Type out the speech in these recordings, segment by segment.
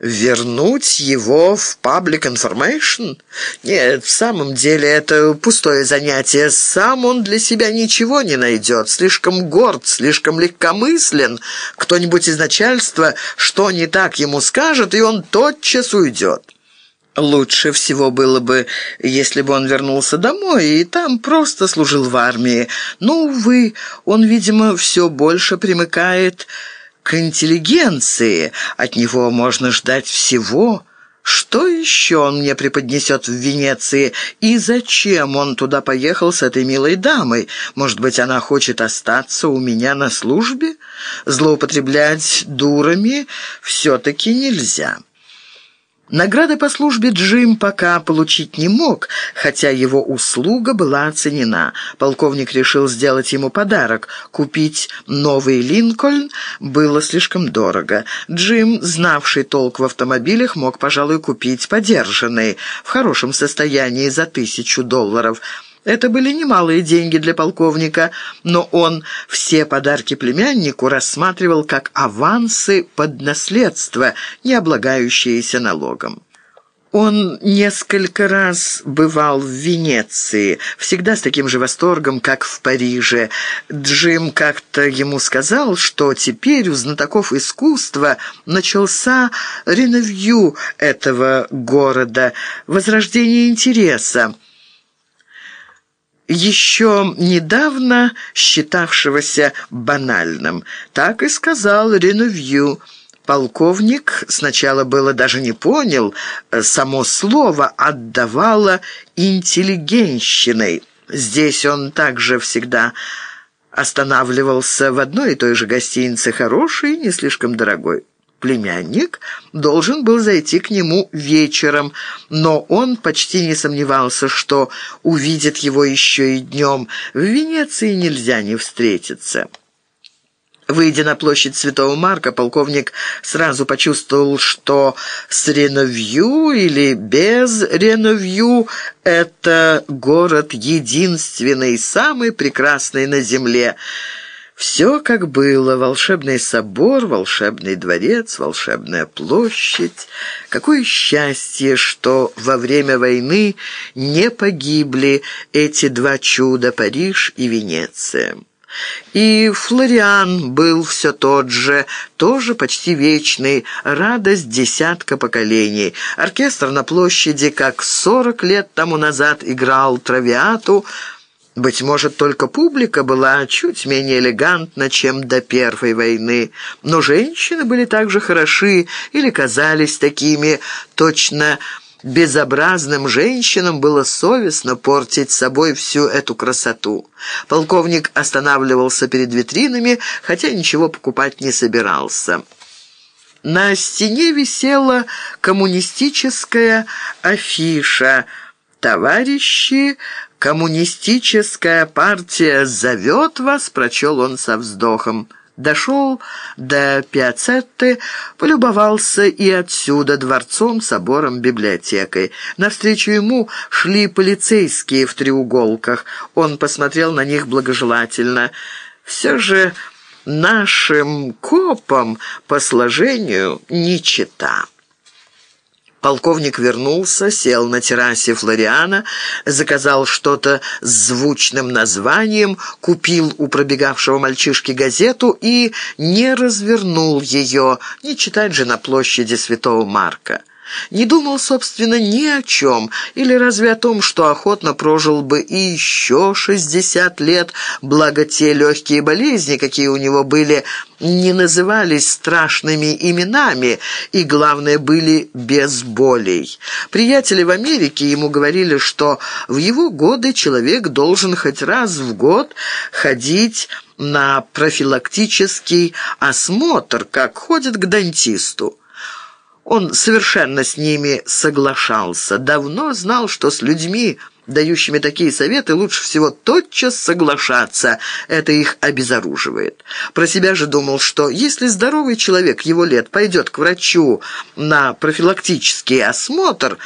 Вернуть его в Public Information? Нет, в самом деле это пустое занятие. Сам он для себя ничего не найдет. Слишком горд, слишком легкомыслен. Кто-нибудь из начальства что не так ему скажет, и он тотчас уйдет. Лучше всего было бы, если бы он вернулся домой и там просто служил в армии. Но, увы, он, видимо, все больше примыкает к интеллигенции. От него можно ждать всего. Что еще он мне преподнесет в Венеции? И зачем он туда поехал с этой милой дамой? Может быть, она хочет остаться у меня на службе? Злоупотреблять дурами все-таки нельзя». Награды по службе Джим пока получить не мог, хотя его услуга была оценена. Полковник решил сделать ему подарок. Купить новый «Линкольн» было слишком дорого. Джим, знавший толк в автомобилях, мог, пожалуй, купить подержанный, в хорошем состоянии за тысячу долларов – это были немалые деньги для полковника, но он все подарки племяннику рассматривал как авансы под наследство, не облагающиеся налогом. Он несколько раз бывал в Венеции, всегда с таким же восторгом, как в Париже. Джим как-то ему сказал, что теперь у знатоков искусства начался реновью этого города, возрождение интереса еще недавно считавшегося банальным. Так и сказал Ренувью. Полковник сначала было даже не понял, само слово отдавало интеллигенщиной. Здесь он также всегда останавливался в одной и той же гостинице, хорошей и не слишком дорогой племянник должен был зайти к нему вечером, но он почти не сомневался, что увидит его еще и днем. В Венеции нельзя не встретиться. Выйдя на площадь Святого Марка, полковник сразу почувствовал, что с Реновью или без Реновью это город единственный, самый прекрасный на земле – все как было, волшебный собор, волшебный дворец, волшебная площадь. Какое счастье, что во время войны не погибли эти два чуда, Париж и Венеция. И Флориан был все тот же, тоже почти вечный, радость десятка поколений. Оркестр на площади, как сорок лет тому назад играл травиату, быть может, только публика была чуть менее элегантна, чем до Первой войны, но женщины были также хороши или казались такими, точно безобразным женщинам было совестно портить собой всю эту красоту. Полковник останавливался перед витринами, хотя ничего покупать не собирался. На стене висела коммунистическая афиша «Товарищи «Коммунистическая партия зовет вас», — прочел он со вздохом. Дошел до Пиацетты, полюбовался и отсюда дворцом, собором, библиотекой. Навстречу ему шли полицейские в треуголках. Он посмотрел на них благожелательно. «Все же нашим копам по сложению не чита». Полковник вернулся, сел на террасе Флориана, заказал что-то с звучным названием, купил у пробегавшего мальчишки газету и не развернул ее, не читать же на площади Святого Марка. Не думал, собственно, ни о чем, или разве о том, что охотно прожил бы и еще шестьдесят лет, благо те легкие болезни, какие у него были, не назывались страшными именами и, главное, были без болей. Приятели в Америке ему говорили, что в его годы человек должен хоть раз в год ходить на профилактический осмотр, как ходит к дантисту. Он совершенно с ними соглашался. Давно знал, что с людьми, дающими такие советы, лучше всего тотчас соглашаться. Это их обезоруживает. Про себя же думал, что если здоровый человек его лет пойдет к врачу на профилактический осмотр,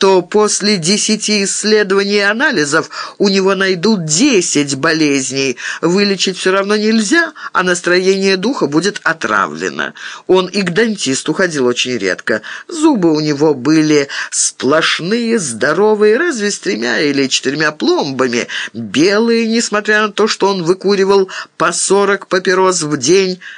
то после десяти исследований и анализов у него найдут десять болезней. Вылечить все равно нельзя, а настроение духа будет отравлено. Он и к дантисту ходил очень редко. Зубы у него были сплошные, здоровые, разве с тремя или четырьмя пломбами, белые, несмотря на то, что он выкуривал по сорок папирос в день,